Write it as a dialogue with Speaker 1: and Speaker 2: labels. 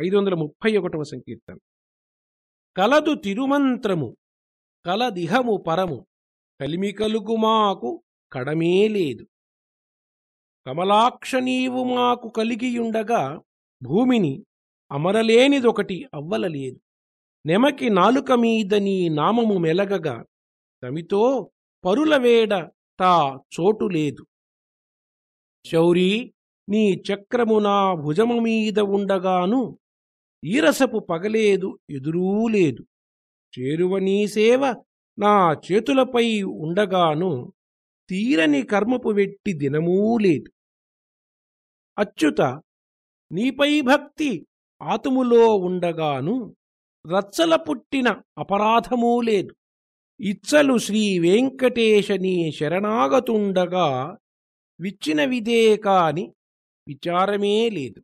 Speaker 1: ఐదు వందల ముప్పై ఒకటవ సంకీర్తన. కలదు తిరుమంత్రము కలదిహము పరము కలిమి కలుగు మాకు కడమే లేదు. కమలాక్ష నీవు మాకు కలిగియుండగా భూమిని అమరలేనిదొకటి అవ్వలలేదు నెమకి నాలుక మీద నీ నామము మెలగగా తమితో పరులవేడ తా చోటు లేదు. శౌరీ నీ చక్రము నా భుజము మీద ఉండగాను ఈరసపు పగలేదు ఎదురూ లేదు. చేరువ సేవ నా చేతులపై ఉండగాను తీరని కర్మపు వెట్టి దినమూ లేదు. అచ్యుత నీపై భక్తి ఆతుములో ఉండగాను రచ్చల పుట్టిన అపరాధమూ లేదు. ఇచ్చలు శ్రీవేంకటేశని శరణాగతుండగా విచ్చిన విదే కాని విచారమే లేదు.